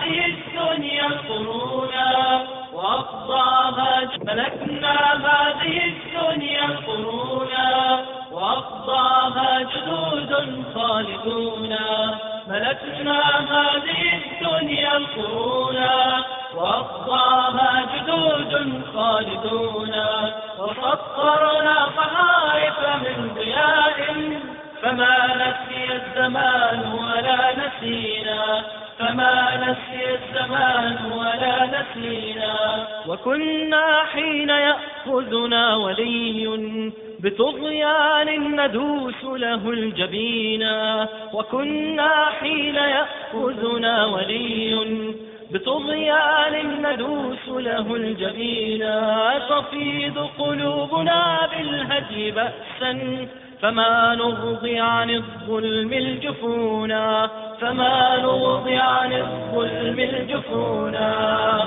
هذه الدنيا القرونا وأقضاها ملكنا هذه الدنيا القرونا وأقضاها جدود خالدون ملكنا هذه الدنيا القرونا وأقضاها جدود خالدون وسطرنا صحائف من ضياء. فما نسي الزمان ولا نسينا. فما نسي الزمان ولا نسينا. وكنا حين يأخذنا ولي بطغيان ندوس له الجبينا وكنا حين يأخذنا ولي بطغيان ندوس له الجبينا تفيض قلوبنا بالهدي بأسا فما نرضي عن الظلم الجفونا. فما نرضي عن الظلم الجفونا.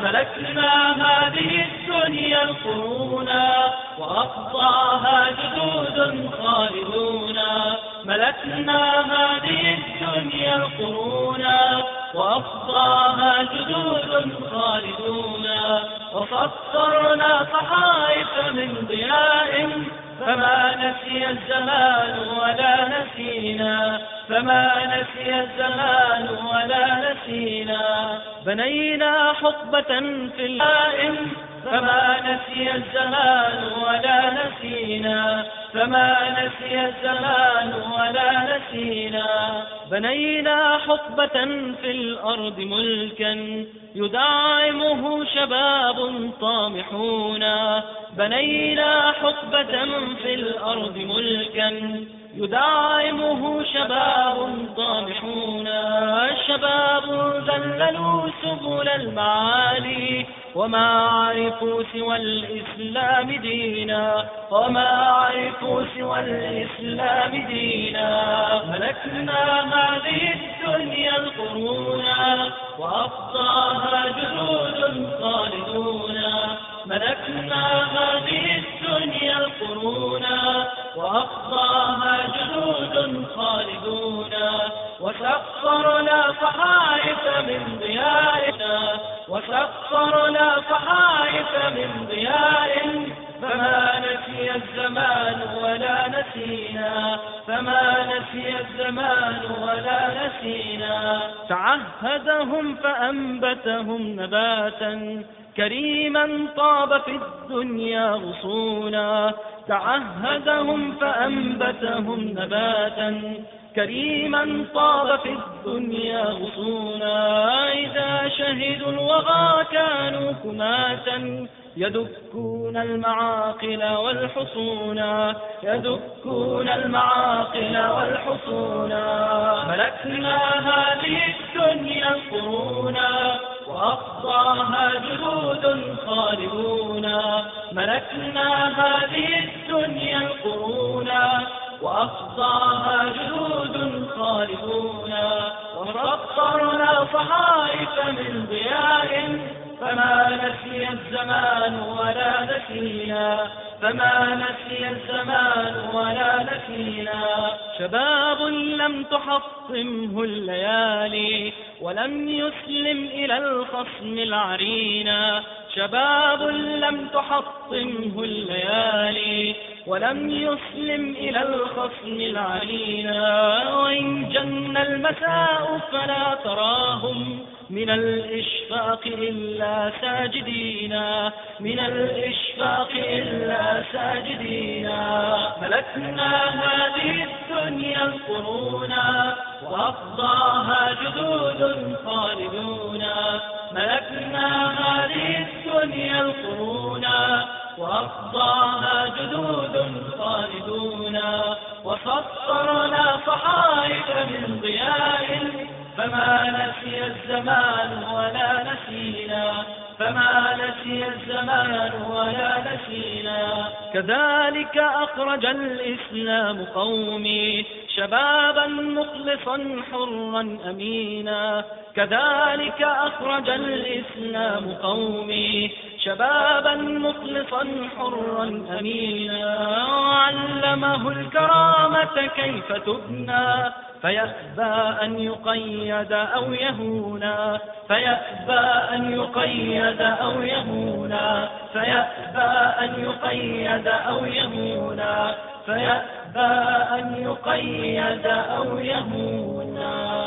ملكنا هذه الدنيا القرونا وأقضاها جدود خالدون ملكنا هذه الدنيا القرونا وأقضاها جدود خالدون وسطرنا صحائف من ضياء فما نسي الزمان ولا نسينا. فما نسي الزمان ولا نسينا. بنينا حقبة في الآئم فما نسي الزمان ولا نسينا. فما نسي الزمان ولا نسينا. بنينا حقبة في الأرض ملكا يدعمه شباب طامحون. بنينا حقبة في الأرض ملكا يدعمه شباب طامحون. الشباب ذللوا سبل المعالي وما عرفوا سوى الإسلام دينا. وما عرفوا سوى الإسلام دينا. ملكنا هذه الدنيا القرونا وأفضاها جنود خالدون. ملكنا هذه الدنيا القرونا وأفضاها جنود خالدون وسخرنا صحائف من ضيائنا وسخرنا صحائف من ضياء فما نسي الزمان ولا نسينا فما نسي الزمان ولا نسينا. تعهدهم فأنبتهم نباتا كريما طاب في الدنيا غصونا تعهدهم فأنبتهم نباتا. كريما طاب في الدنيا غصونا إذا شهدوا الوغى كانوا كماتا. يدكون المعاقل والحصونا يدكون المعاقل والحصونا ملكنا هذه الدنيا وأقضاها جهود خالدون ملكنا هذه الدنيا القرونا وأقضاها جهود خالدون وسطرنا صحائف من ضياء. فما نسي الزمان ولا نسينا. فما نسي الزمان ولا نسينا. شباب لم تحطمه الليالي ولم يسلم إلى الخصم العرينا. شباب لم تحطمه الليالي ولم يسلم إلى الخصم العلينا وإن جن المساء فلا تراهم من الإشفاق إلا ساجدينا. من الإشفاق إلا ساجدينا. ملكنا هذه الدنيا القرونا وأفضاها جدود خالدون. ملكنا هذه الدنيا القرونا وأفضاها جدود خالدون. وسطرنا صحائف من ضياء فما نسي الزمان ولا نسينا. فما نسي الزمان ولا نسينا. كذلك أخرج الإسلام قومي شبابا مخلصا حرا أمينا. كذلك أخرج الإسلام قومي شبابا مخلصا حرا أمينا. وعلمه الكرامة كيف تبنى. فيأبى أن يقيد أو يهونا فيأبى أن يقيد أو يهونا فيأبى أن يقيد أو يهونا فيأبى أن يقيد أو يهونا.